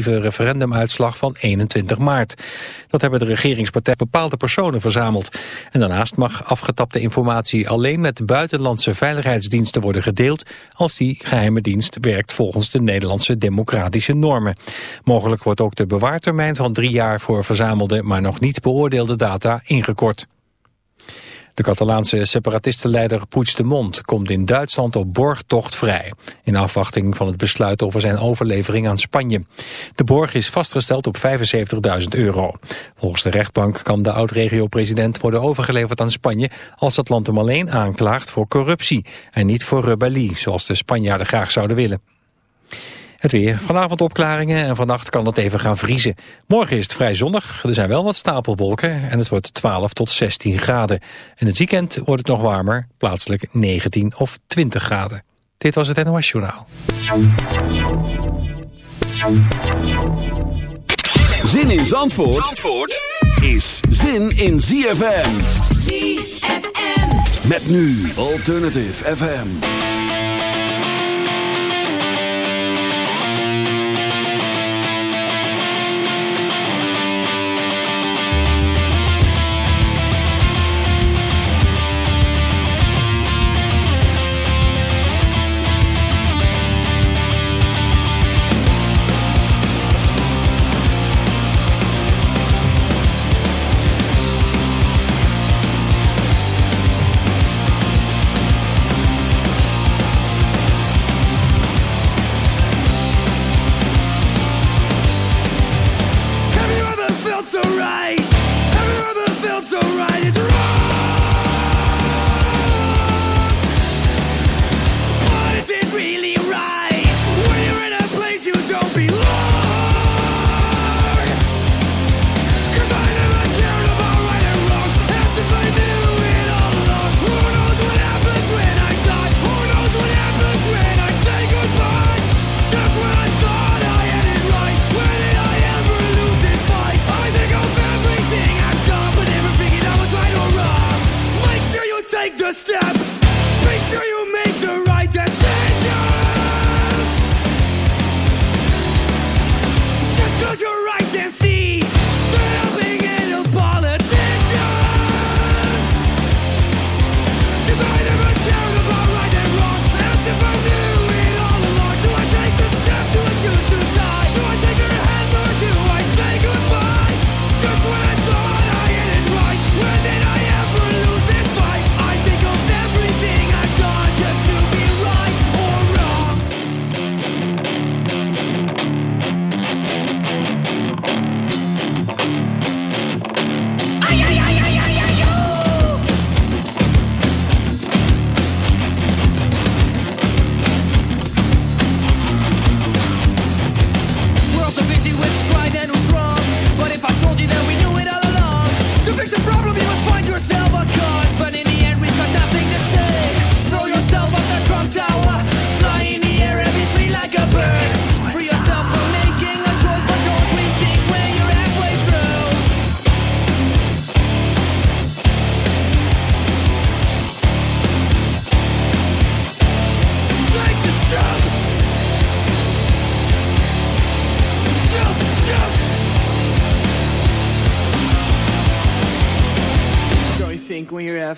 referendumuitslag van 21 maart. Dat hebben de regeringspartij bepaalde personen verzameld. En daarnaast mag afgetapte informatie alleen met buitenlandse veiligheidsdiensten worden gedeeld als die geheime dienst werkt volgens de Nederlandse democratische normen. Mogelijk wordt ook de bewaartermijn van drie jaar voor verzamelde maar nog niet beoordeelde data ingekort. De Catalaanse separatistenleider Puigdemont komt in Duitsland op borgtocht vrij. In afwachting van het besluit over zijn overlevering aan Spanje. De borg is vastgesteld op 75.000 euro. Volgens de rechtbank kan de oud-regio-president worden overgeleverd aan Spanje... als dat land hem alleen aanklaagt voor corruptie en niet voor rebellie... zoals de Spanjaarden graag zouden willen. Het weer. Vanavond opklaringen en vannacht kan het even gaan vriezen. Morgen is het vrij zonnig. Er zijn wel wat stapelwolken en het wordt 12 tot 16 graden. En het weekend wordt het nog warmer, plaatselijk 19 of 20 graden. Dit was het NOS Journaal. Zin in Zandvoort, Zandvoort is zin in ZFM. ZFM. Met nu Alternative FM.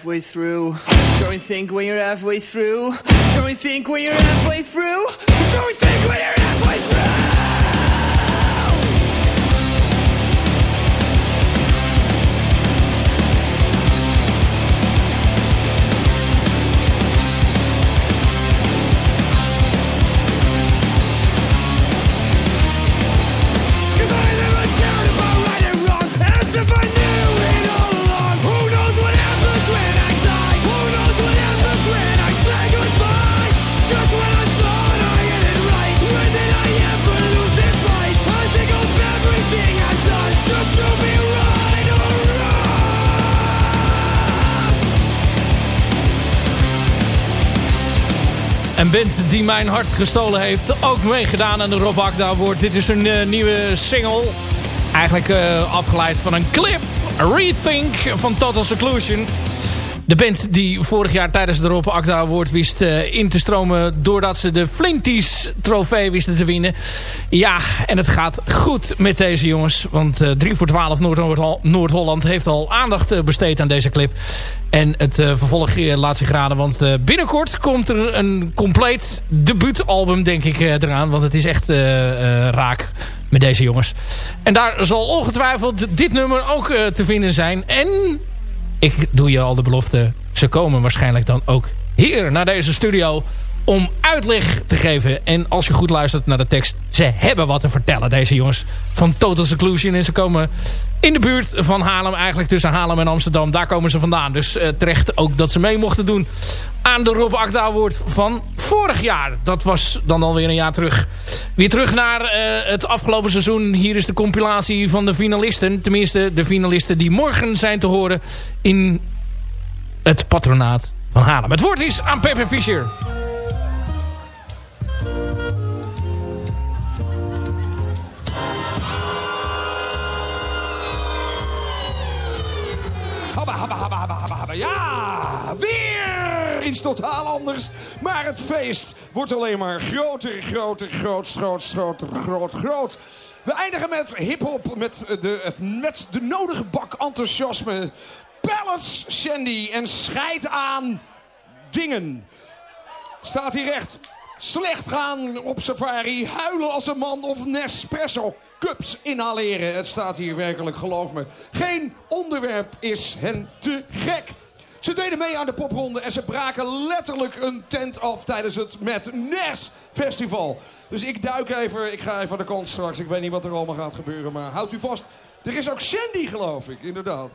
Halfway through? Don't you think when you're halfway through? Don't you think when you're halfway through? Don't you think when you're halfway through? Band die mijn hart gestolen heeft. Ook meegedaan aan de Rob Akda wordt. Dit is een uh, nieuwe single. Eigenlijk uh, afgeleid van een clip. Rethink van Total Seclusion. De band die vorig jaar tijdens de Rob Akda Award wist uh, in te stromen... doordat ze de Flinties trofee wisten te winnen. Ja, en het gaat goed met deze jongens. Want uh, 3 voor 12 Noord-Holland heeft al aandacht uh, besteed aan deze clip. En het vervolg laat zich raden. Want binnenkort komt er een compleet debuutalbum, denk ik, eraan. Want het is echt raak met deze jongens. En daar zal ongetwijfeld dit nummer ook te vinden zijn. En ik doe je al de belofte. Ze komen waarschijnlijk dan ook hier naar deze studio om uitleg te geven. En als je goed luistert naar de tekst, ze hebben wat te vertellen, deze jongens van Total Seclusion. En ze komen in de buurt van Haarlem, eigenlijk tussen Haarlem en Amsterdam. Daar komen ze vandaan. Dus uh, terecht ook dat ze mee mochten doen aan de Rob Akda Award van vorig jaar. Dat was dan alweer een jaar terug. Weer terug naar uh, het afgelopen seizoen. Hier is de compilatie van de finalisten. Tenminste, de finalisten die morgen zijn te horen in het patronaat van Haarlem. Het woord is aan Pepper Fischer. Habba, habba, habba, habba, habba, Ja, weer iets totaal anders. Maar het feest wordt alleen maar groter, groter, groot, groot, groot, groot. We eindigen met hip-hop, met de, met de nodige bak enthousiasme. Pallets, Sandy en scheid aan dingen. Staat hier recht. Slecht gaan op safari, huilen als een man of Nespresso cups inhaleren. Het staat hier werkelijk, geloof me. Geen onderwerp is hen te gek. Ze deden mee aan de popronde en ze braken letterlijk een tent af tijdens het Met Nes Festival. Dus ik duik even, ik ga even aan de kant straks. Ik weet niet wat er allemaal gaat gebeuren, maar houdt u vast. Er is ook Sandy, geloof ik, inderdaad.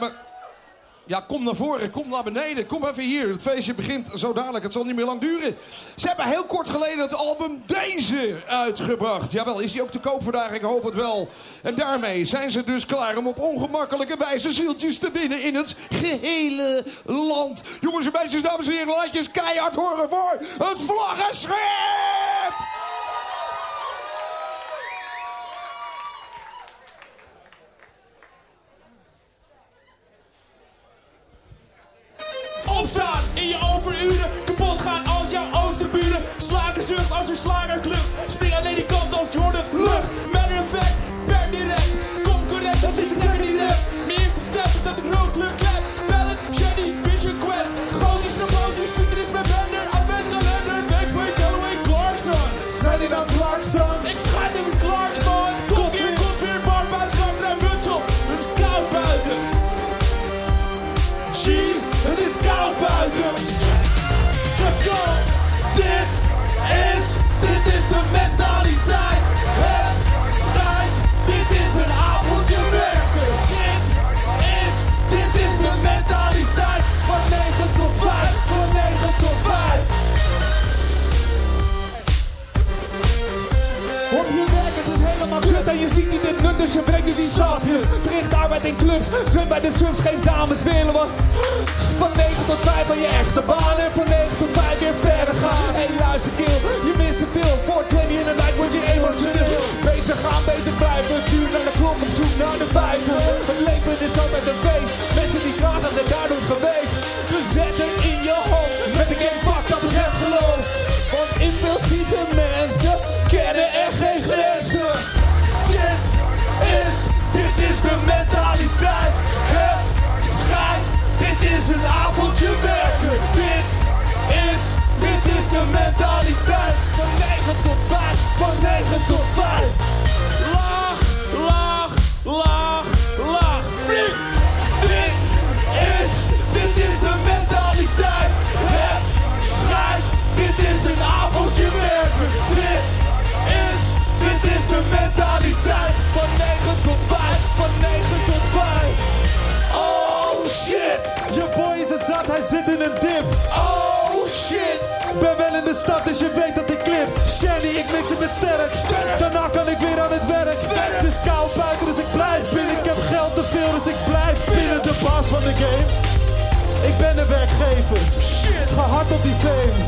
Maar ja, kom naar voren, kom naar beneden, kom even hier. Het feestje begint zo dadelijk, het zal niet meer lang duren. Ze hebben heel kort geleden het album Deze uitgebracht. Jawel, is die ook te koop vandaag? Ik hoop het wel. En daarmee zijn ze dus klaar om op ongemakkelijke wijze zieltjes te winnen in het gehele land. Jongens en meisjes, dames en heren, laat je eens keihard horen voor het vlaggenschip! In je overuren. Kapot gaan als jouw oosterburen. Slaken zucht als een slagerclub. Hij zit in een dip. Oh shit. Ben wel in de stad, dus je weet dat ik klip. Shanny, ik mix het met sterk. Daarna kan ik weer aan het werk. Het is koud buiten, dus ik blijf binnen. Ik heb geld te veel, dus ik blijf binnen. De baas van de game. Ik ben de werkgever. Shit. Ga hard op die fame.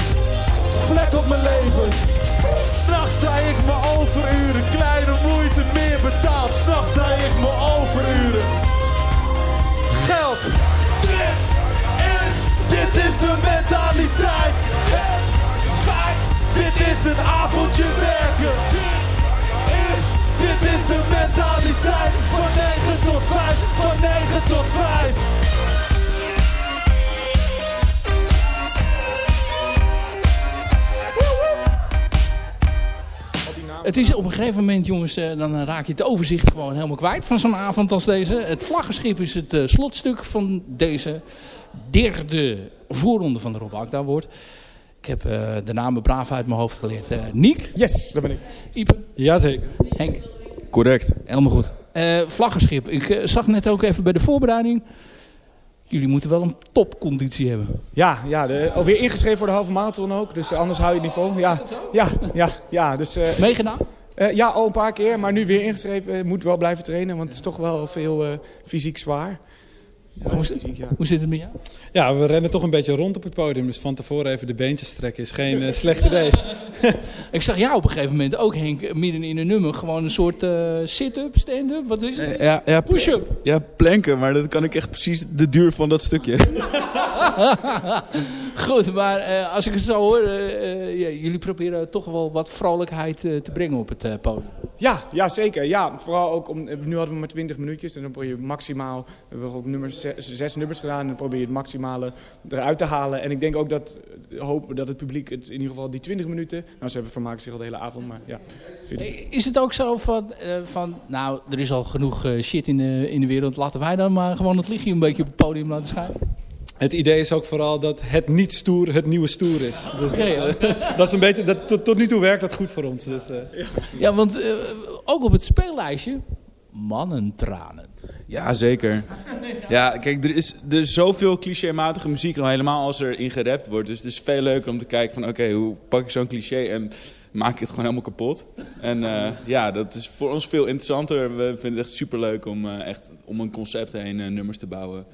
Vlek op mijn leven. S'nachts draai ik me overuren. Kleine moeite meer betaald. S'nachts draai ik me overuren. Geld. Dit is de mentaliteit. Hey. Dit is een avondje werken. Is, dit is de mentaliteit. Van 9 tot 5, van 9 tot 5. Het is op een gegeven moment, jongens, eh, dan raak je het overzicht gewoon helemaal kwijt van zo'n avond als deze. Het vlaggenschip is het eh, slotstuk van deze derde voorronde van de Rob Akda Award. Ik heb eh, de namen braaf uit mijn hoofd geleerd. Eh Niek, Yes, dat ben ik. Ipe, Jazeker. Henk. Correct. Helemaal goed. Eh, vlaggenschip. Ik zag net ook even bij de voorbereiding. Jullie moeten wel een topconditie hebben. Ja, ja de, alweer ingeschreven voor de halve marathon ook. Dus anders hou je het niveau. Ja, ja, ja, ja. Dus eh, Meegedaan? eh, ja, al een paar keer. Maar nu weer ingeschreven. Moet wel blijven trainen, want het is toch wel veel eh, fysiek zwaar. Ja, hoe, Fysiek, ja. hoe zit het met jou? Ja, we rennen toch een beetje rond op het podium. Dus van tevoren even de beentjes trekken is geen eh, slecht idee. Ik zag jou op een gegeven moment ook, Henk, midden in een nummer. Gewoon een soort eh, sit-up, stand-up. Wat is het? Ja, ja, Push-up. ja, planken, maar dat kan ik echt precies de duur van dat stukje. Goed, maar eh, als ik het zo hoor, eh, eh, ja, jullie proberen toch wel wat vrolijkheid eh, te brengen op het eh, podium. Ja, ja, zeker. Ja, vooral ook om, nu hadden we maar 20 minuutjes en dan probeer je maximaal, we hebben ook nummers, zes, nummers gedaan en dan probeer je het maximale eruit te halen. En ik denk ook dat, eh, hopen dat het publiek het in ieder geval die 20 minuten, nou ze hebben vermaakt zich al de hele avond, maar ja. Eh, Is het ook zo van, eh, van nou, er is al genoeg shit in de, in de wereld. Laten wij dan maar gewoon het lichtje een beetje op het podium laten schijnen? Het idee is ook vooral dat het niet stoer het nieuwe stoer is. Dus, Ja, ja. eh, dat is een beetje, dat, tot, tot nu toe werkt dat goed voor ons. Dus, eh, Ja, want eh, ook op het speellijstje, mannentranen. Ja, zeker. Ja, kijk, er is, er is zoveel clichématige muziek, al helemaal als er in gerapt wordt. Dus het is veel leuker om te kijken van, oké, hoe pak ik zo'n cliché en maak ik het gewoon helemaal kapot. En eh, ja, dat is voor ons veel interessanter. We vinden het echt superleuk om eh, echt om een concept heen eh, nummers te bouwen.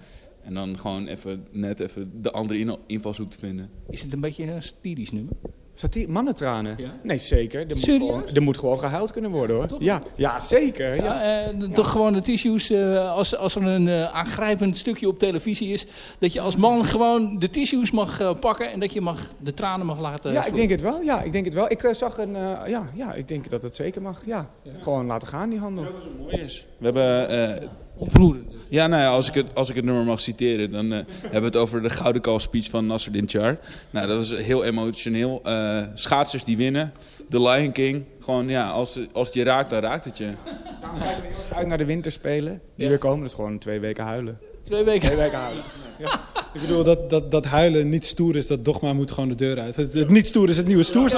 En dan gewoon even, net even de andere in- invalshoek te vinden. Is het een beetje een satirisch nummer? Satire, mannentranen? Ja. Nee, zeker. Er moet, gewoon, er moet gewoon gehuild kunnen worden hoor. Ja, ja, zeker. Ja. Ja, eh, toch gewoon de tissues, eh, als, als er een eh, aangrijpend stukje op televisie is, dat je als man gewoon de tissues mag eh, pakken en dat je mag, de tranen mag laten Ja, ik denk het wel. Ja, ik denk het wel. Ik zag een. eh, ja, ja, ik denk dat het zeker mag. Ja, gewoon laten gaan die handel. We hebben Ontroerend. Ja, nou ja, als ik het, als ik het nummer mag citeren, dan eh, hebben we het over de Gouden Call speech van Nasser Char. Nou, dat was heel emotioneel. Eh, schaatsers die winnen, The Lion King. Gewoon, ja, als, als het je raakt, dan raakt het je. Kijken we heel erg uit naar de winterspelen. Die weer komen. Is gewoon twee weken huilen. Twee weken. Twee weken huilen. Ik bedoel, dat, dat, dat huilen niet stoer is, dat dogma moet gewoon de deur uit. Het, het niet stoer is het nieuwe stoer.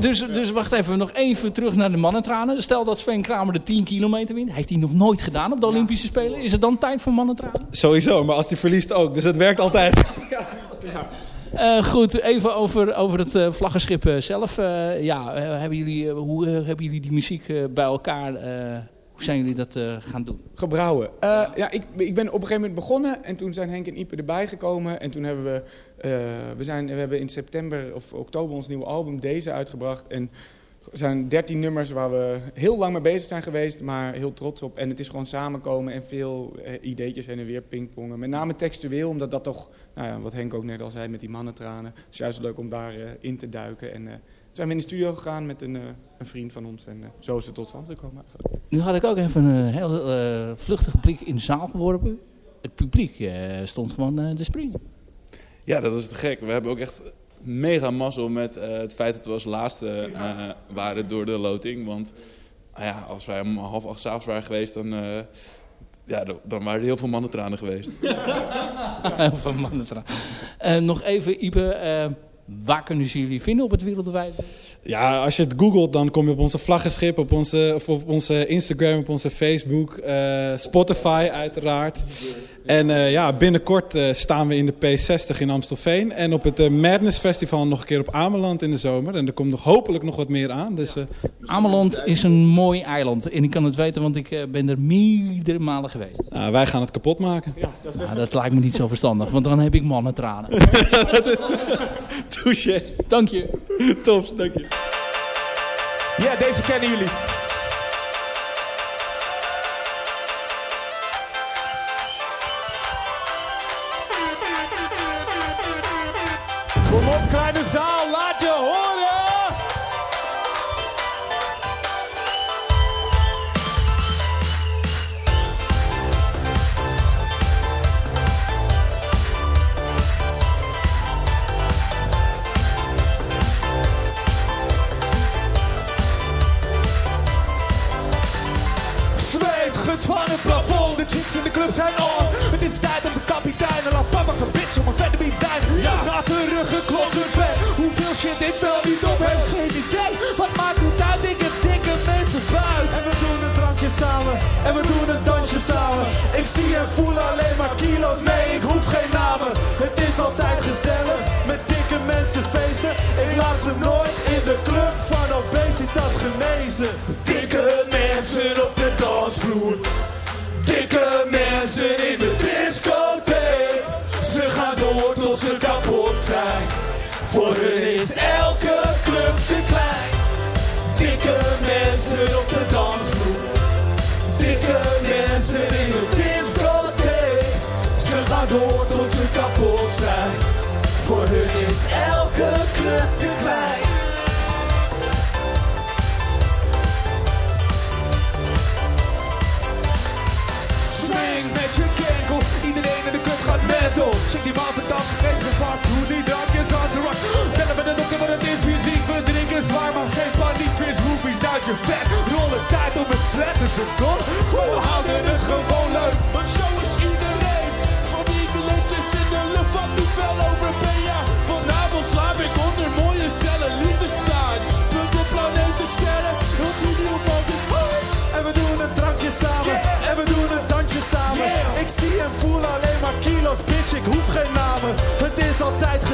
Dus, dus wacht even, nog even terug naar de mannentranen. Stel dat Sven Kramer de 10 kilometer wint. Heeft hij nog nooit gedaan op de Olympische Spelen. Is het dan tijd voor mannentranen? Sowieso, maar als die verliest ook. Dus het werkt altijd. Eh, goed, even over, over het eh, vlaggenschip eh, zelf. Ja, hebben jullie, hoe hebben jullie die muziek bij elkaar... hoe zijn jullie dat eh, gaan doen? Gebrouwen. Eh, ja, ik, ik ben op een gegeven moment begonnen en toen zijn Henk en Ipe erbij gekomen. En toen hebben we, eh, we, zijn, we hebben in september of oktober ons nieuwe album Deze uitgebracht. En er zijn dertien nummers waar we heel lang mee bezig zijn geweest, maar heel trots op. En het is gewoon samenkomen en veel ideetjes en weer pingpongen. Met name textueel, omdat dat toch, nou ja, wat Henk ook net al zei met die mannentranen. Het is juist leuk om daarin in te duiken. En zijn we in de studio gegaan met een, eh, een vriend van ons en eh, zo is het tot stand gekomen eigenlijk. Nu had ik ook even een heel eh, vluchtige blik in de zaal geworpen. Het publiek eh, stond gewoon eh, te springen. Ja, dat is te gek. We hebben ook echt mega mazzel met eh, het feit dat we als laatste eh, waren door de loting. Want nou ja, als wij om half acht s'avonds waren geweest, dan, eh, ja, dan, waren er heel veel mannentranen geweest. van mannentranen. Eh, nog even, Ibe, eh, waar kunnen ze jullie vinden op het wereldwijde? Ja, als je het googelt, dan kom je op onze vlaggenschip, op onze, op onze Instagram, op onze Facebook, eh, Spotify uiteraard. En eh, ja, binnenkort eh, staan we in de P60 in Amstelveen. En op het eh, Madness Festival nog een keer op Ameland in de zomer. En er komt nog hopelijk nog wat meer aan. Dus eh, Ameland is een mooi eiland. En ik kan het weten, want ik eh, ben er meerdere malen geweest. nou, wij gaan het kapot maken. Nou, dat lijkt me niet zo verstandig, want dan heb ik mannentranen. Touché. Dank je. Top, dank je. Ja, deze kennen jullie.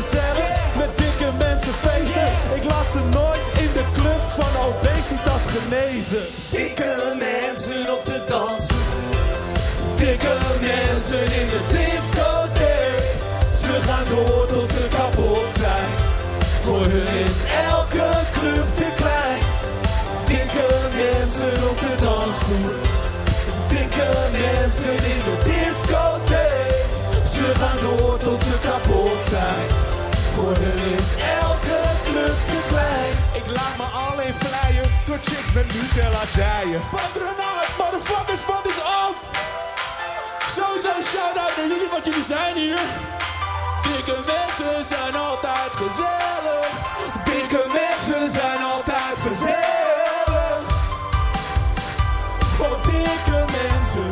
Gezellig, met dikke mensen feesten. Ik laat ze nooit in de club van obesitas genezen. Dikke mensen op de dansvloer. Dikke mensen in de discotheek. Ze gaan door tot ze kapot zijn. Voor hun is elke club te klein. Dikke mensen op de dansvloer. Dikke mensen in de discotheek. Ze gaan door tot ze kapot zijn. Voor hun is elke club te klein. Ik laat me alleen vleien, door chicks met Nutella dijen. Patronaat, motherfuckers, wat is op? Sowieso shout-out naar jullie, want jullie zijn hier. Dikke mensen zijn altijd gezellig. Dikke mensen zijn altijd gezellig. Oh, dikke mensen.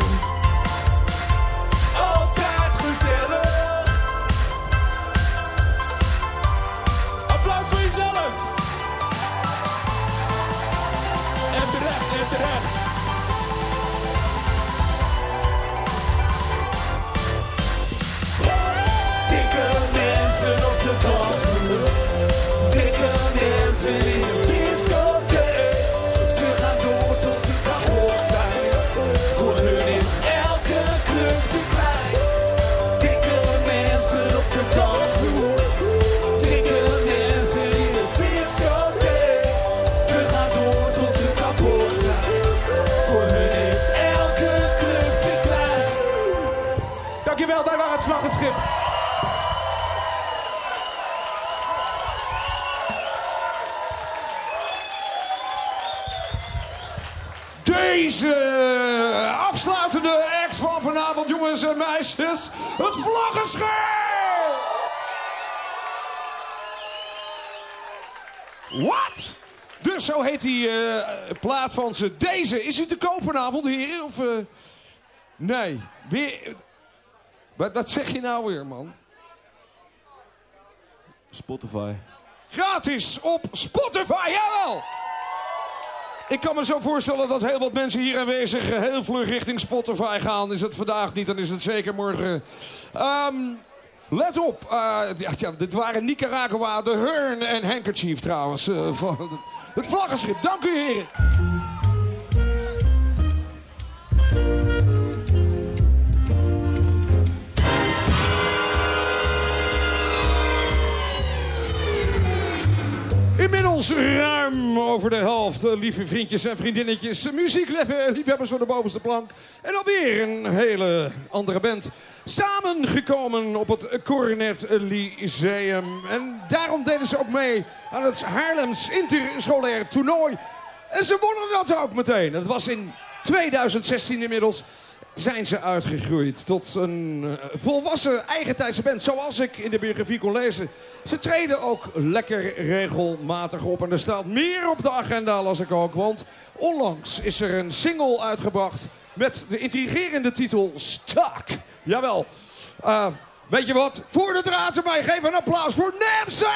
Deze afsluitende act van vanavond, jongens en meisjes. Het vlaggenschip! Wat? Dus zo heet die eh, plaat van ze. Deze, is hij te koop vanavond, heren? Of, eh, nee, weer... Wat, wat zeg je nou weer, man? Spotify. Gratis op Spotify, jawel! Ik kan me zo voorstellen dat heel wat mensen hier aanwezig eh, heel vlug richting Spotify gaan. Is het vandaag niet, dan is het zeker morgen. Ehm, let op, eh, ja, dit waren Nicaragua, de Hearn en Handkerchief trouwens. van het vlaggenschip, dank u heren. Inmiddels ruim over de helft, eh, lieve vriendjes en vriendinnetjes. Muziekliefhebbers van de bovenste plank. En alweer een hele andere band. Samengekomen op het Coronet Lyceum. En daarom deden ze ook mee aan het Haarlems Interscholair Toernooi. En ze wonnen dat ook meteen. Dat was in 2016 inmiddels zijn ze uitgegroeid tot een eh, volwassen eigentijdse band. Zoals ik in de biografie kon lezen. Ze treden ook lekker regelmatig op. En er staat meer op de agenda, las ik ook. Want onlangs is er een single uitgebracht met de intrigerende titel Stuck. Jawel. Uh, weet je wat? Voor de draad erbij. Geef een applaus voor Nemesis!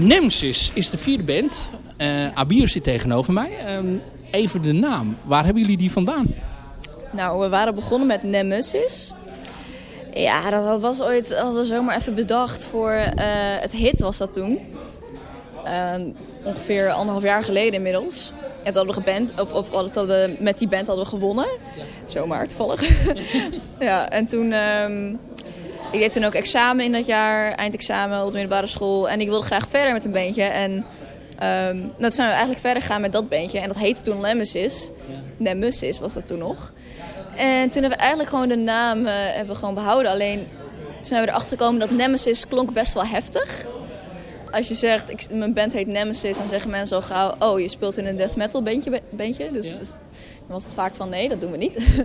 Nemesis is de vierde band. Eh Abir zit tegenover mij. Ehm, even de naam. Waar hebben jullie die vandaan? Nou, we waren begonnen met Nemesis. Ja, dat was ooit, hadden we zomaar even bedacht voor eh, het hit was dat toen. Ehm, ongeveer anderhalf jaar geleden inmiddels. En toen hadden we geband, of, of hadden we, met die band hadden we gewonnen. Zomaar toevallig. ja, en toen... ehm, ik deed toen ook examen in dat jaar, eindexamen op de middelbare school. En ik wilde graag verder met een bandje. En nou, toen zijn we eigenlijk verder gegaan met dat bandje. En dat heette toen Nemesis. Nemesis was dat toen nog. En toen hebben we eigenlijk gewoon de naam eh, hebben we gewoon behouden. Alleen zijn we erachter gekomen dat Nemesis klonk best wel heftig. Als je zegt, ik, mijn band heet Nemesis, dan zeggen mensen al gauw... oh, je speelt in een death metal bandje. bandje. Dus, dus dan was het vaak van, nee, dat doen we niet.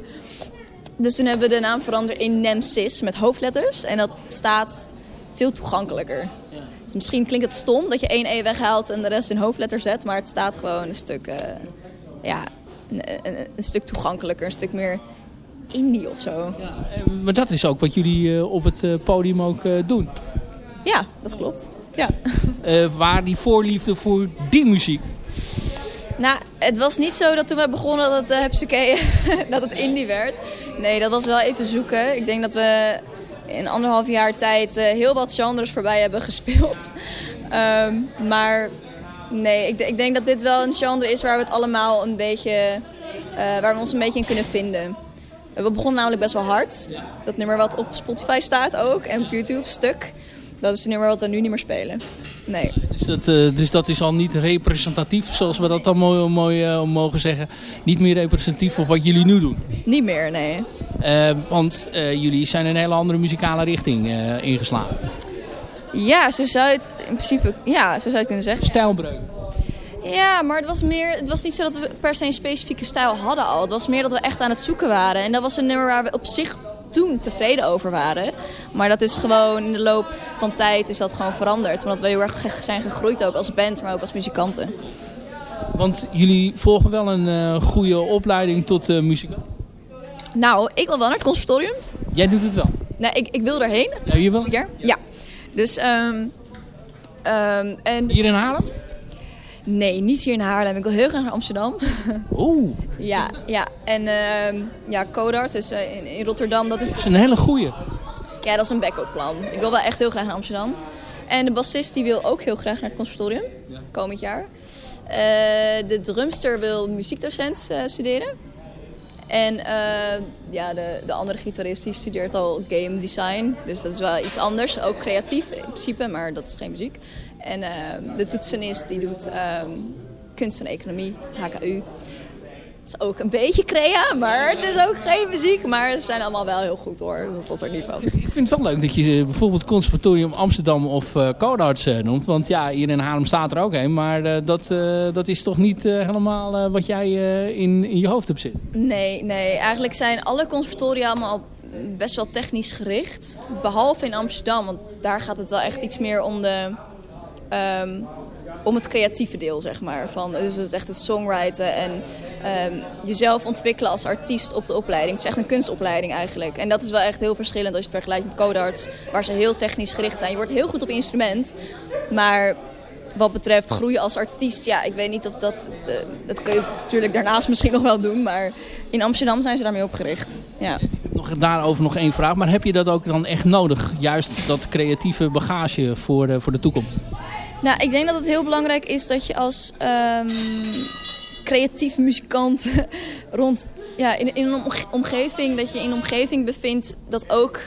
dus toen hebben we de naam veranderd in Nemesis met hoofdletters. En dat staat veel toegankelijker. Dus misschien klinkt het stom dat je één E weghaalt en de rest in hoofdletter zet. Maar het staat gewoon een stuk, eh, ja, een, een, een stuk toegankelijker, een stuk meer indie of zo. Maar dat is ook wat jullie eh, op het eh, podium ook doen. Ja, dat klopt. Ja. Waar die voorliefde voor die muziek. Nou, het was niet zo dat toen we begonnen dat het uh, dat het indie werd. Nee, dat was wel even zoeken. Ik denk dat we in anderhalf jaar tijd eh, heel wat genres voorbij hebben gespeeld. Ehm, maar nee, ik, ik denk dat dit wel een genre is waar we het allemaal een beetje, eh, waar we ons een beetje in kunnen vinden. We begonnen namelijk best wel hard. Dat nummer wat op Spotify staat ook en op YouTube, stuk. Dat is het nummer wat we nu niet meer spelen. Nee. Dus dat, eh, dus dat is al niet representatief, zoals we dat dan mooi, mooi eh, mogen zeggen. Niet meer representatief voor wat jullie nu doen. Niet meer, nee. Eh, want jullie zijn een hele andere muzikale richting eh, ingeslagen. Ja, zo zou je het in principe ja, zo zou je het kunnen zeggen. Stijlbreuk. Ja, maar het was, meer, het was niet zo dat we per se een specifieke stijl hadden al. Het was meer dat we echt aan het zoeken waren. En dat was een nummer waar we op zich toen tevreden over waren. Maar dat is gewoon in de loop van tijd is dat gewoon veranderd. Omdat we heel erg zijn gegroeid ook als band, maar ook als muzikanten. Want jullie volgen wel een eh, goede opleiding tot eh, muzikant. Nou, ik wil wel naar het conservatorium. Jij doet het wel. Nee, ik, ik wil erheen. Ja, je wil? Ja. ja. Dus, ehm ehm en... Hier in Haarlem? Nee, niet hier in Haarlem. Ik wil heel graag naar Amsterdam. Oeh. Ja, ja. En ehm ja, Codart, dus eh, in, in Rotterdam, dat is... Dat is een hele goeie. Ja, dat is een backup plan. Ik wil wel echt heel graag naar Amsterdam. En de bassist die wil ook heel graag naar het conservatorium, komend jaar. Eh, de drumster wil muziekdocent eh, studeren. En ja, de, de andere gitarist die studeert al game design. Dus dat is wel iets anders. Ook creatief in principe, maar dat is geen muziek. En eh, de toetsenist die doet ehm, kunst en economie, het HKU. Het is ook een beetje crea, maar het is ook geen muziek. Maar ze zijn allemaal wel heel goed hoor, tot er niveau. Ik vind het wel leuk dat je eh, bijvoorbeeld Conservatorium Amsterdam of eh Codarts eh, noemt. Want ja, hier in Haarlem staat er ook een. Maar dat, dat is toch niet helemaal wat jij in, in je hoofd hebt zitten. Nee, nee. Eigenlijk zijn alle conservatoria allemaal best wel technisch gericht. Behalve in Amsterdam, want daar gaat het wel echt iets meer om, de, ehm, om het creatieve deel, zeg maar. Van, dus het echt het songwriten en ehm, jezelf ontwikkelen als artiest op de opleiding. Het is echt een kunstopleiding eigenlijk. En dat is wel echt heel verschillend als je het vergelijkt met Codarts, waar ze heel technisch gericht zijn. Je wordt heel goed op instrument, maar wat betreft groeien als artiest, ja, ik weet niet of dat... eh, dat kun je natuurlijk daarnaast misschien nog wel doen, maar in Amsterdam zijn ze daarmee opgericht. Ja. Nog, daarover nog één vraag. Maar heb je dat ook dan echt nodig? Juist dat creatieve bagage voor, eh, voor de toekomst? Nou, ik denk dat het heel belangrijk is dat je als ehm, creatief muzikant rond... Ja, in, een omge- omgeving, dat je in een omgeving bevindt dat ook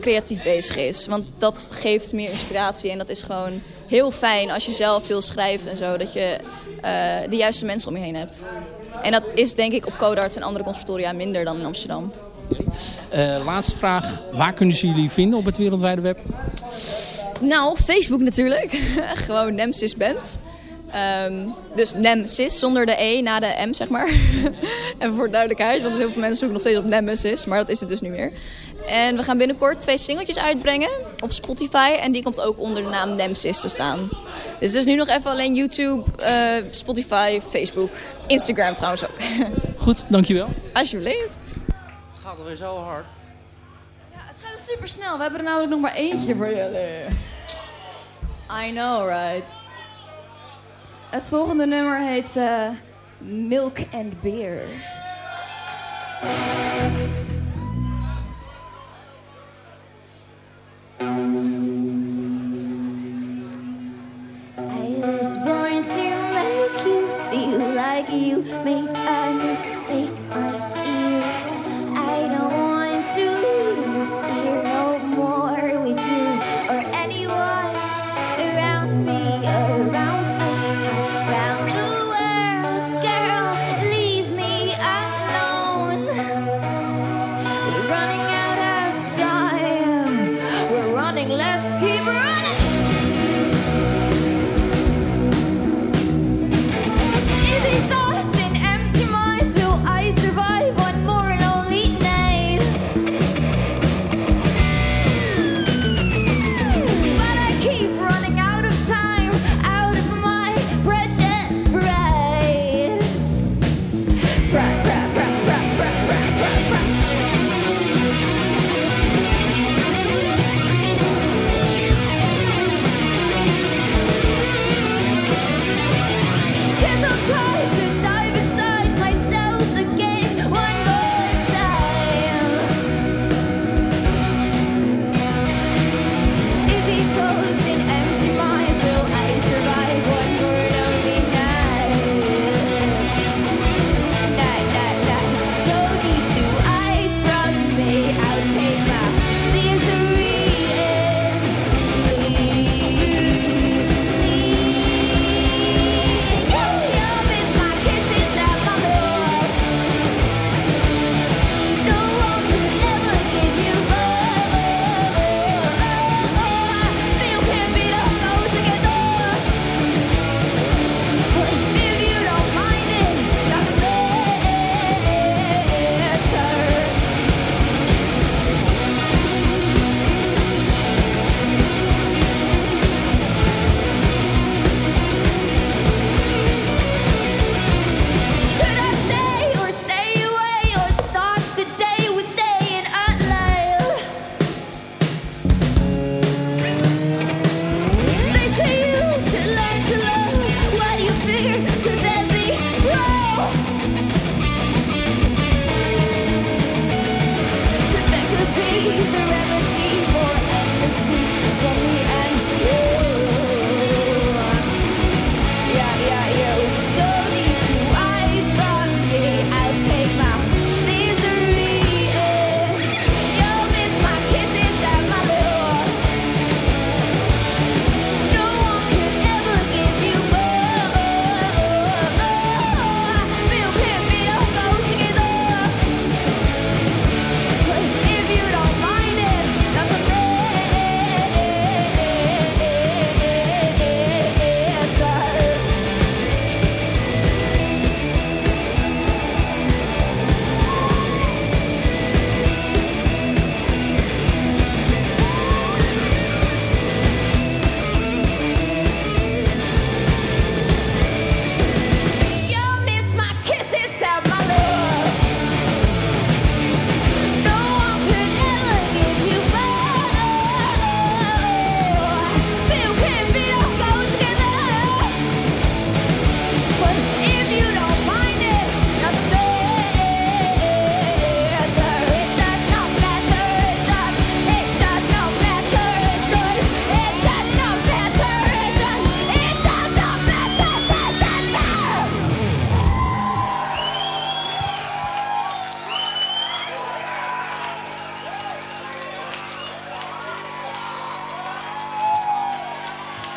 creatief bezig is. Want dat geeft meer inspiratie en dat is gewoon heel fijn als je zelf veel schrijft en zo. Dat je eh, de juiste mensen om je heen hebt. En dat is denk ik op Codarts en andere conservatoria minder dan in Amsterdam. Eh, laatste vraag. Waar kunnen ze jullie vinden op het wereldwijde web? Nou, Facebook natuurlijk. Gewoon Nemsis Band. Ehm, dus Nemsis zonder de E na de M, zeg maar. en voor duidelijkheid, want heel veel mensen zoeken nog steeds op Nemesis, maar dat is het dus niet meer. En we gaan binnenkort twee singeltjes uitbrengen op Spotify. En die komt ook onder de naam Nemesis te staan. Dus het is nu nog even alleen YouTube, eh, Spotify, Facebook, Instagram trouwens ook. Goed, dankjewel. Alsjeblieft. Gaat alweer zo hard. Super snel. We hebben er namelijk nog maar eentje voor jullie. I know, right? Het volgende nummer heet eh, Milk and Beer. I was born to make you feel like you made a mistake, my dear. I don't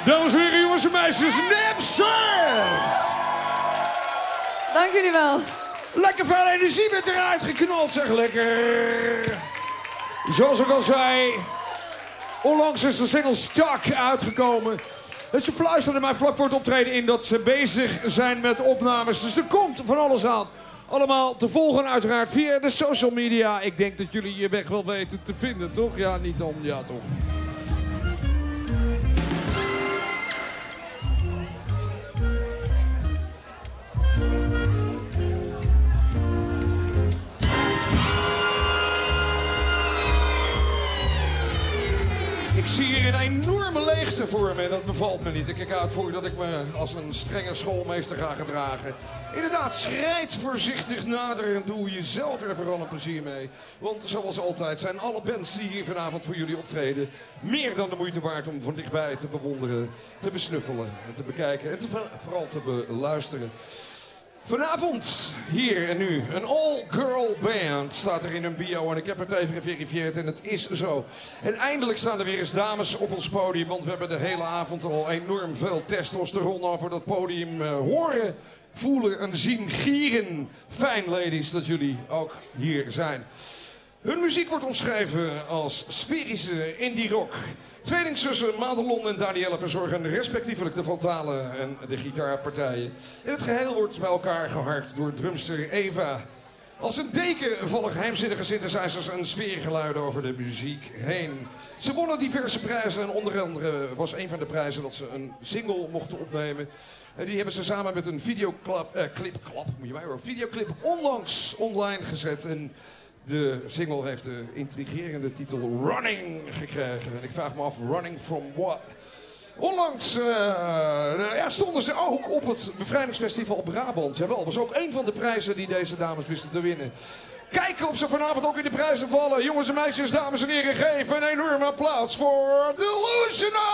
Dames en heren, jongens en meisjes, Nepsers! Dank jullie wel. Lekker veel energie werd eruit geknald, zeg lekker. Zoals ik al zei, onlangs is de single Stuck uitgekomen. En ze fluisterden mij vlak voor het optreden in dat ze bezig zijn met opnames. Dus er komt van alles aan. Allemaal te volgen uiteraard via de social media. Ik denk dat jullie je weg wel weten te vinden, toch? Ja, niet dan, ja toch. Enorme leegte voor me en dat bevalt me niet. Ik kijk uit voor dat ik me als een strenge schoolmeester ga gedragen. Inderdaad, schrijt voorzichtig nader en doe jezelf er vooral een plezier mee. Want zoals altijd zijn alle bands die hier vanavond voor jullie optreden... meer dan de moeite waard om van dichtbij te bewonderen, te besnuffelen en te bekijken... en vooral te beluisteren. Vanavond, hier en nu, een all-girl band staat er in een bio. En ik heb het even geverifieerd en het is zo. En eindelijk staan er weer eens dames op ons podium. Want we hebben de hele avond al enorm veel testosteron over dat podium eh, horen, voelen en zien gieren. Fijn, ladies, dat jullie ook hier zijn. Hun muziek wordt omschreven als sferische indie rock. Tweelingzussen Madelon en Danielle verzorgen respectievelijk de frontale en de gitaarpartijen. En het geheel wordt bij elkaar geharkt door drumster Eva. Als een deken vallen geheimzinnige synthesizers en sfeergeluiden over de muziek heen. Ze wonnen diverse prijzen en onder andere was een van de prijzen dat ze een single mochten opnemen. En die hebben ze samen met een videoclip, eh, clip, moet je mij horen, videoclip onlangs online gezet. En de single heeft de intrigerende titel Running gekregen. En ik vraag me af, running from what? Onlangs eh, ja, stonden ze ook op het bevrijdingsfestival Brabant. Jawel, dat was ook een van de prijzen die deze dames wisten te winnen. Kijken of ze vanavond ook in de prijzen vallen. Jongens en meisjes, dames en heren, geef een enorme applaus voor Delusionals!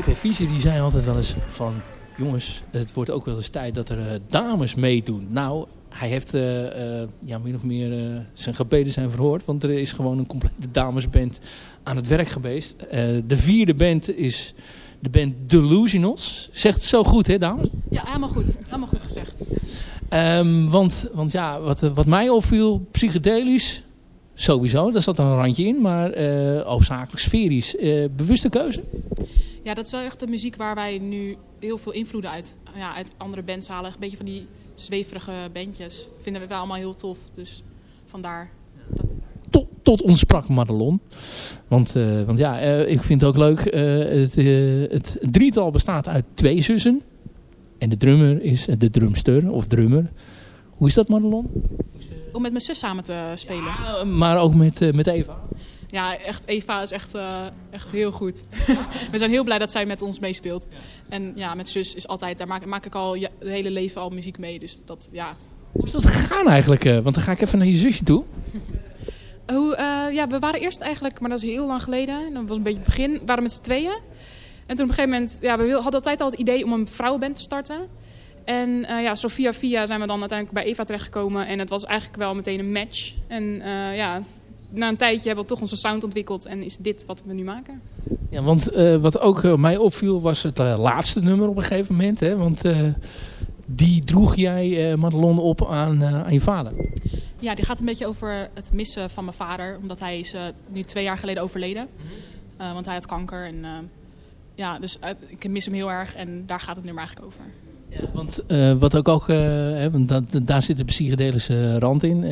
PP Visie die zei altijd wel eens van... jongens, het wordt ook wel eens tijd dat er eh, dames meedoen. Nou, hij heeft eh, ja, min of meer zijn gebeden zijn verhoord. Want er is gewoon een complete damesband aan het werk geweest. De vierde band is de band Delusionals. Zegt het zo goed, hè dames? Ja, helemaal goed. Helemaal goed gezegd. Ehm, want, want ja, wat, wat mij opviel, psychedelisch, sowieso, daar zat een randje in. Maar hoofdzakelijk sferisch. Bewuste keuze? Ja, dat is wel echt de muziek waar wij nu heel veel invloeden uit, ja, uit andere bands halen. Een beetje van die zweverige bandjes. Vinden we wel allemaal heel tof. Dus vandaar. tot, tot ons sprak Madelon. Want, eh, want ja, eh, ik vind het ook leuk. eh, het, het drietal bestaat uit twee zussen. En de drummer is de drumster of drummer. Hoe is dat Madelon? Om met mijn zus samen te spelen. Eh, maar ook met, met Eva. Ja, echt, Eva is echt, eh, echt heel goed. we zijn heel blij dat zij met ons meespeelt. En ja, met zus is altijd, daar maak, maak ik al ja, het hele leven al muziek mee. Dus dat, ja. Hoe is dat gegaan eigenlijk? eh? want dan ga ik even naar je zusje toe. Hoe, eh, ja, we waren eerst eigenlijk, maar dat is heel lang geleden. Dat was een beetje het begin. We waren met z'n tweeën. En toen op een gegeven moment, ja, we hadden altijd al het idee om een vrouwenband te starten. En eh, ja, zo via zijn we dan uiteindelijk bij Eva terechtgekomen. En het was eigenlijk wel meteen een match. En ja, na een tijdje hebben we toch onze sound ontwikkeld. En is dit wat we nu maken. Ja, want eh, wat ook eh, mij opviel was het eh, laatste nummer op een gegeven moment. Hè? Want die droeg jij, Madelon, op aan, aan je vader. Ja, die gaat een beetje over het missen van mijn vader. Omdat hij is nu twee jaar geleden overleden. Eh, want hij had kanker. En, ja, dus ik mis hem heel erg. En daar gaat het nummer eigenlijk over. Want eh, wat ook, ook hè, want dat, daar zit de psychedelische rand in.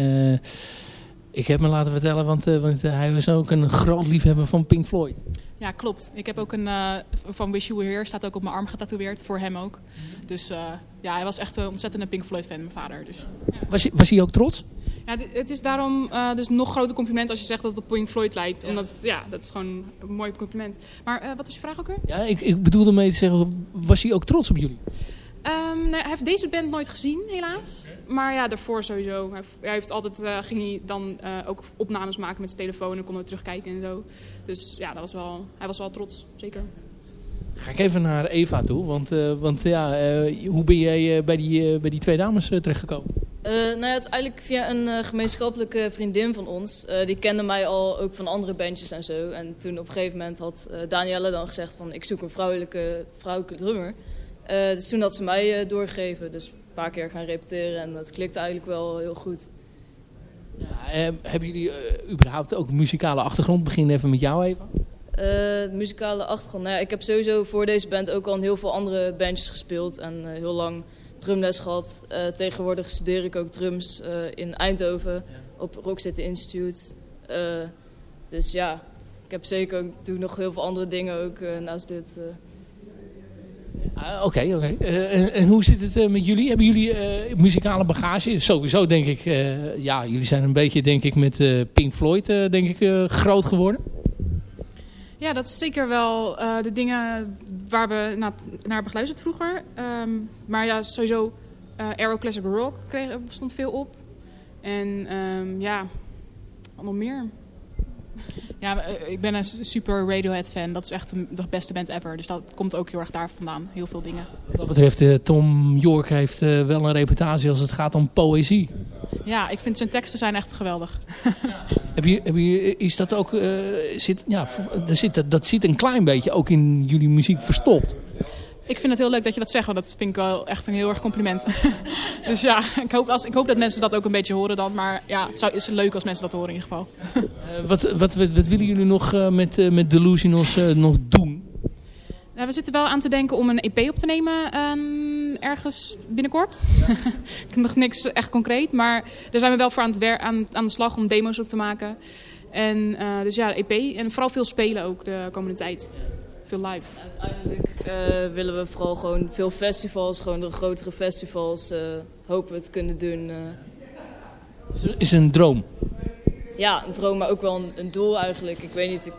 Eh, ik heb me laten vertellen, want, eh, want hij was ook een groot liefhebber van Pink Floyd. Ja, klopt. Ik heb ook een eh, van Wish You Were Here. Staat ook op mijn arm getatoeëerd. Voor hem ook. Dus eh, ja, hij was echt een ontzettende Pink Floyd fan, mijn vader. Dus. Was, hij- was hij ook trots? Ja, het, is daarom eh, dus nog groter compliment als je zegt dat het op Pink Floyd lijkt. Omdat, ja, dat is gewoon een mooi compliment. Maar eh, wat was je vraag ook weer? Ja, ik, ik bedoelde mee te zeggen, was hij ook trots op jullie? Ehm, nou, hij heeft deze band nooit gezien, helaas. Maar ja, daarvoor sowieso. Hij, hij heeft altijd, eh, ging hij dan eh, ook opnames maken met zijn telefoon en kon er terugkijken en zo. Dus ja, dat was wel, hij was wel trots, zeker. Ga ik even naar Eva toe, want, eh, want ja, eh, hoe ben jij eh, bij, die, eh, bij die twee dames terechtgekomen? Eh, nou ja, het is eigenlijk via een eh, gemeenschappelijke vriendin van ons. Eh, die kende mij al ook van andere bandjes en zo. En toen op een gegeven moment had eh Danielle dan gezegd van... ik zoek een vrouwelijke, vrouwelijke drummer. Eh, dus toen had ze mij eh, doorgegeven. Dus een paar keer gaan repeteren en dat klikte eigenlijk wel heel goed. Eh, hebben jullie überhaupt ook muzikale achtergrond? Begin even met jou even. Eh, muzikale achtergrond. Nou ja, ik heb sowieso voor deze band ook al in heel veel andere bandjes gespeeld. En heel lang drumles gehad. Eh, tegenwoordig studeer ik ook drums in Eindhoven op Rock City Institute. Dus ja, ik heb zeker ook, doe nog heel veel andere dingen ook naast dit. Ah, Oké, oké. Eh, en, hoe zit het eh, met jullie? Hebben jullie eh, muzikale bagage? Sowieso denk ik, ja, jullie zijn een beetje denk ik met Pink Floyd denk ik groot geworden. Ja, dat is zeker wel de dingen waar we na, naar hebben geluisterd vroeger. Ehm, maar ja, sowieso Aero Classic Rock kreeg, stond veel op. En ehm, ja, wat nog meer? Ja, eh, ik ben een super Radiohead fan. Dat is echt de beste band ever. Dus dat komt ook heel erg daar vandaan. Heel veel dingen. Wat dat betreft, eh, Tom York heeft eh, wel een reputatie als het gaat om poëzie. Ja, ik vind zijn teksten zijn echt geweldig. Heb je, heb je, is dat ook, eh, zit, ja, zit, dat, dat zit een klein beetje ook in jullie muziek verstopt. Ik vind het heel leuk dat je dat zegt, want dat vind ik wel echt een heel erg compliment. dus ja, ik hoop, als, ik hoop dat mensen dat ook een beetje horen dan. Maar ja, het zou, is leuk als mensen dat horen in ieder geval. Eh, wat, wat, wat, wat willen jullie nog eh, met, eh, met Delusionals eh, nog doen? Nou, we zitten wel aan te denken om een EP op te nemen ehm, ergens binnenkort. ik heb nog niks echt concreet, maar daar zijn we wel voor aan, het aan, aan de slag om demo's op te maken. En eh, dus ja, EP en vooral veel spelen ook de komende tijd. Live. Uiteindelijk eh, willen we vooral gewoon veel festivals, gewoon de grotere festivals, eh, hopen we het kunnen doen. eh. Is een droom. Ja, een droom, maar ook wel een, een doel eigenlijk. Ik weet niet, ik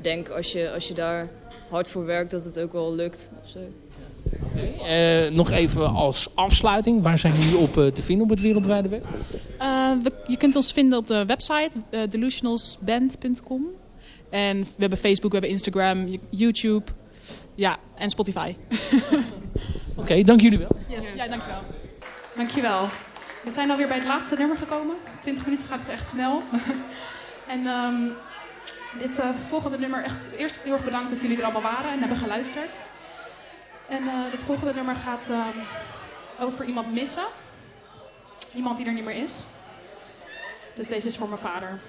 denk als je, als je daar hard voor werkt dat het ook wel lukt. Of zo. Eh, nog even als afsluiting. Waar zijn jullie op te vinden op het wereldwijde web? Eh, we- je kunt ons vinden op de website delusionalsband.com. En we hebben Facebook, we hebben Instagram, YouTube. Ja, en Spotify. Oké, dank jullie wel. Yes. Ja, dankjewel. Dankjewel. We zijn alweer bij het laatste nummer gekomen. 20 minuten gaat echt snel. en ehm, dit eh, volgende nummer, echt, eerst heel erg bedankt dat jullie er allemaal waren en hebben geluisterd. En eh dit volgende nummer gaat ehm, over iemand missen. Iemand die er niet meer is. Dus deze is voor mijn vader.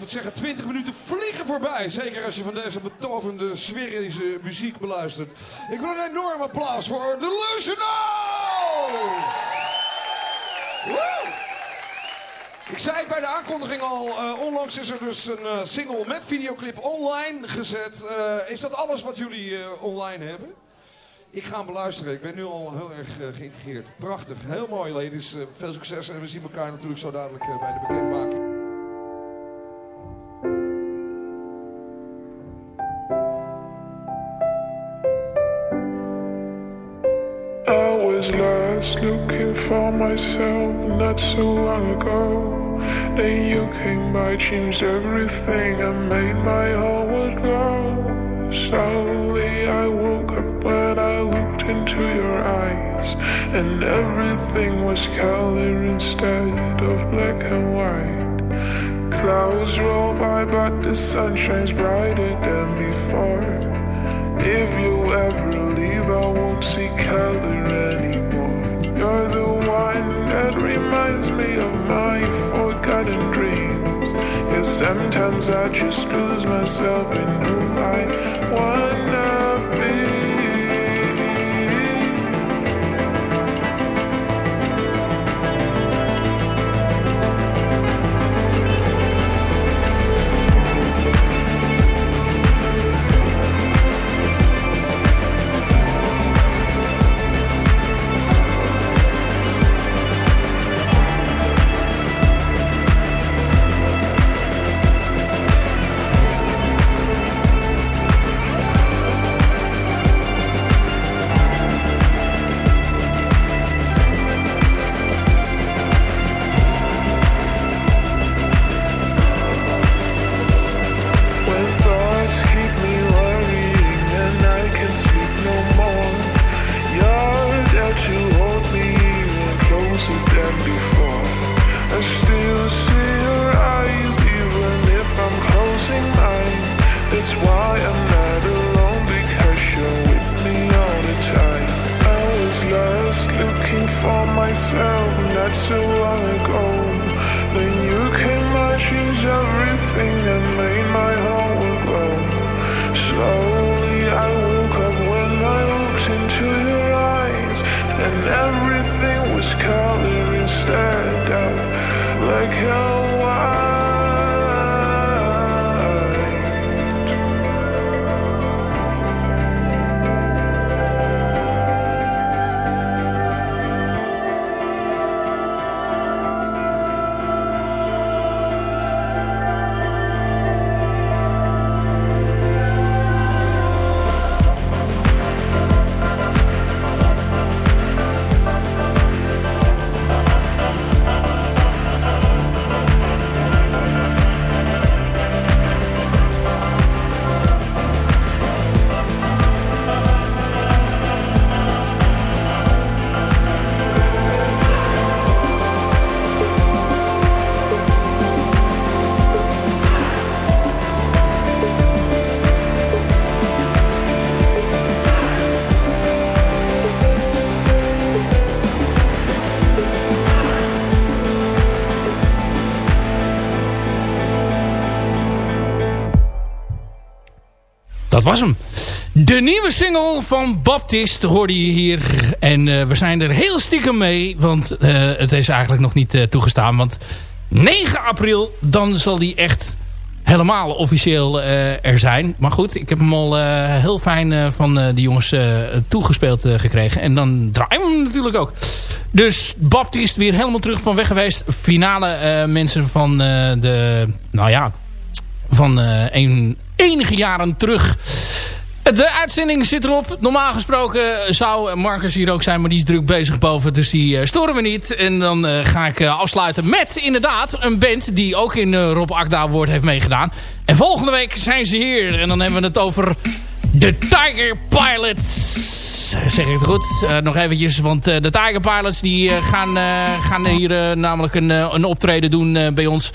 Het zeggen. 20 minuten vliegen voorbij. Zeker als je van deze betoverende, sferische muziek beluistert. Ik wil een enorm applaus voor Lutionals! Woe! Ik zei het bij de aankondiging al. eh, onlangs is er dus een eh, single met videoclip online gezet. Eh, is dat alles wat jullie online hebben? Ik ga hem beluisteren. Ik ben nu al heel erg geïntegreerd. Prachtig. Heel mooi, ladies. Veel succes. En we zien elkaar natuurlijk zo dadelijk bij de bekendmaking. Was looking for myself not so long ago. Then you came by, changed everything, and made my whole world glow. Slowly I woke up when I looked into your eyes, and everything was color instead of black and white. Clouds roll by, but the sun shines brighter than before. If you ever leave, I won't see color reminds of my forgotten dreams. Yeah, sometimes I just lose myself in who I wanna Dat was hem. De nieuwe single van Baptist hoorde je hier. En eh, we zijn er heel stiekem mee. Want eh, het is eigenlijk nog niet eh, toegestaan. Want 9 april, dan zal die echt helemaal officieel er zijn. Maar goed, ik heb hem al heel fijn van die jongens toegespeeld gekregen. En dan draaien we hem natuurlijk ook. Dus Baptist weer helemaal terug van weg geweest. Finale mensen van de... Nou ja, van een, enige jaren terug. De uitzending zit erop. Normaal gesproken zou Marcus hier ook zijn, maar die is druk bezig boven. Dus die eh, storen we niet. En dan eh, ga ik eh, afsluiten met inderdaad een band die ook in eh, Rob Akda Award heeft meegedaan. En volgende week zijn ze hier. En dan hebben we het over de Tiger Pilots. Zeg ik het goed? Eh, nog eventjes, want eh, de Tiger Pilots die eh, gaan, eh, gaan hier eh, namelijk een, eh, een optreden doen eh, bij ons.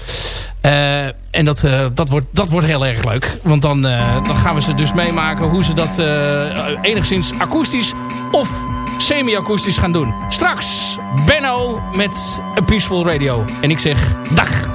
En dat, eh, dat, wordt, dat wordt heel erg leuk. Want dan, eh, dan gaan we ze dus meemaken hoe ze dat eh, enigszins akoestisch of semi-akoestisch gaan doen. Straks Benno met A Peaceful Radio. En ik zeg dag.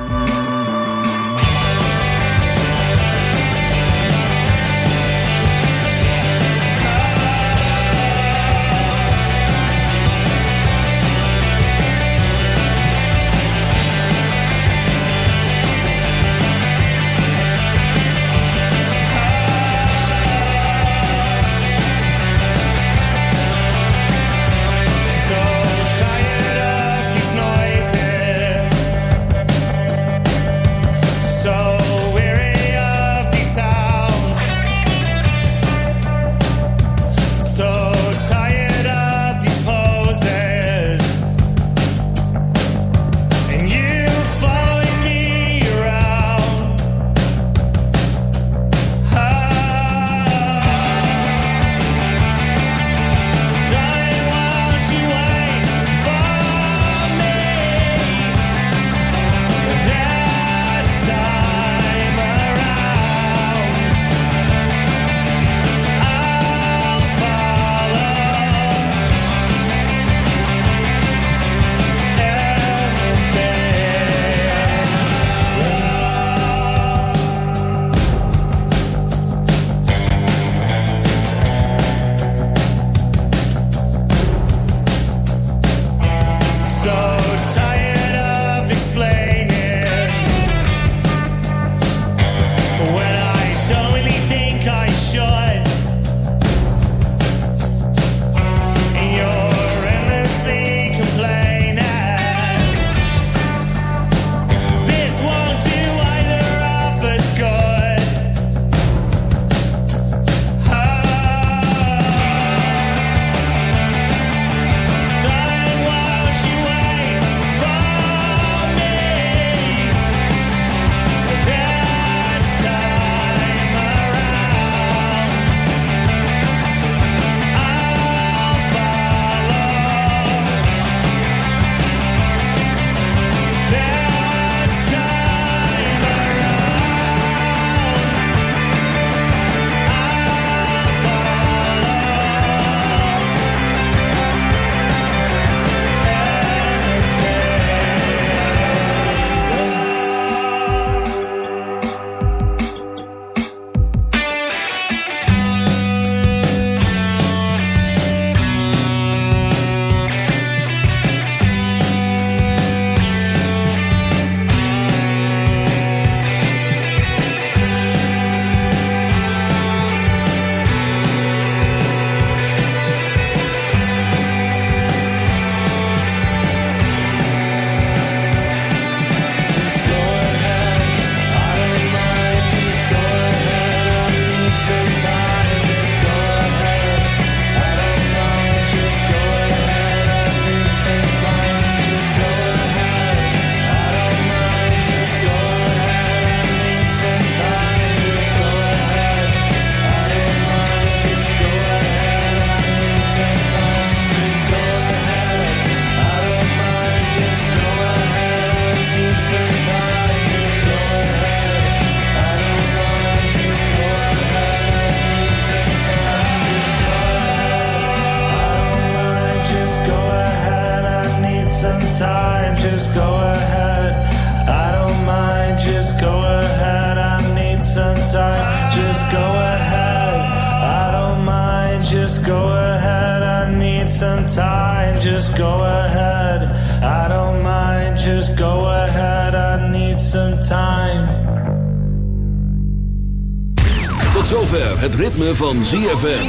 Het ritme van ZFM.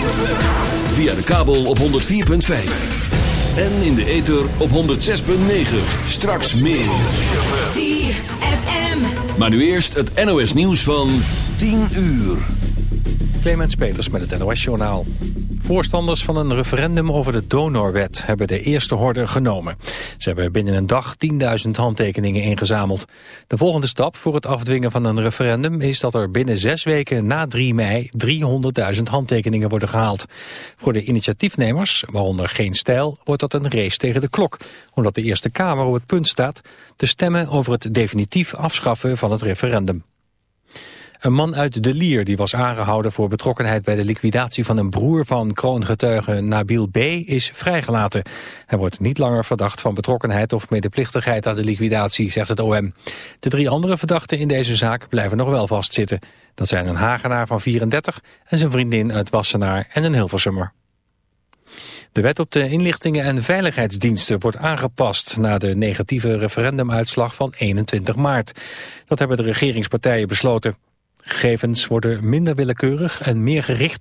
Via de kabel op 104.5. En in de ether op 106.9. Straks meer. ZFM. Maar nu eerst het NOS nieuws van 10 uur. Clemens Peters met het NOS-journaal. Voorstanders van een referendum over de donorwet hebben de eerste horde genomen. Ze hebben binnen een dag 10.000 handtekeningen ingezameld. De volgende stap voor het afdwingen van een referendum is dat er binnen zes weken na 3 mei 300.000 handtekeningen worden gehaald. Voor de initiatiefnemers, waaronder geen stijl, wordt dat een race tegen de klok. Omdat de Eerste Kamer op het punt staat te stemmen over het definitief afschaffen van het referendum. Een man uit De Lier die was aangehouden voor betrokkenheid bij de liquidatie van een broer van kroongetuige Nabil B. is vrijgelaten. Hij wordt niet langer verdacht van betrokkenheid of medeplichtigheid aan de liquidatie, zegt het OM. De drie andere verdachten in deze zaak blijven nog wel vastzitten. Dat zijn een Hagenaar van 34 en zijn vriendin uit Wassenaar en een Hilversummer. De wet op de inlichtingen en veiligheidsdiensten wordt aangepast na de negatieve referendumuitslag van 21 maart. Dat hebben de regeringspartijen besloten. Gegevens worden minder willekeurig en meer gericht